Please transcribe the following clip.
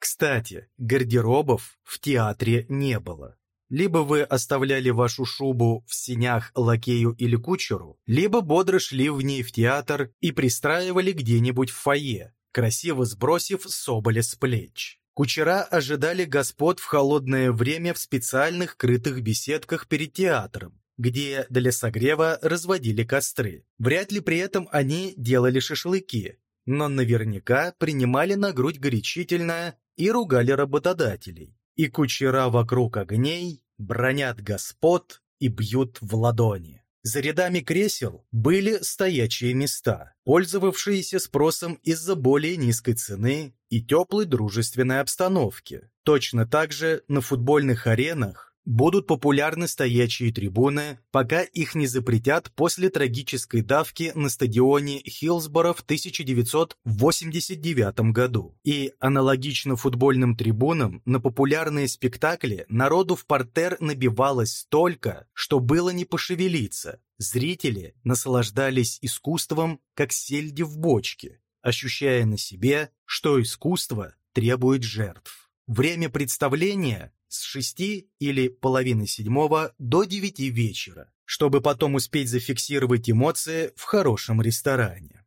Кстати, гардеробов в театре не было. Либо вы оставляли вашу шубу в синях лакею или кучеру, либо бодро шли в ней в театр и пристраивали где-нибудь в фойе, красиво сбросив соболя с плеч. Кучера ожидали господ в холодное время в специальных крытых беседках перед театром, где для согрева разводили костры. Вряд ли при этом они делали шашлыки, но наверняка принимали на грудь горячительное и ругали работодателей и кучера вокруг огней бронят господ и бьют в ладони. За рядами кресел были стоячие места, пользовавшиеся спросом из-за более низкой цены и теплой дружественной обстановки. Точно так же на футбольных аренах будут популярны стоячие трибуны, пока их не запретят после трагической давки на стадионе Хиллсборо в 1989 году. И аналогично футбольным трибунам на популярные спектакли народу в портер набивалось столько, что было не пошевелиться. Зрители наслаждались искусством, как сельди в бочке, ощущая на себе, что искусство требует жертв. Время представления с шести или половины седьмого до девяти вечера, чтобы потом успеть зафиксировать эмоции в хорошем ресторане.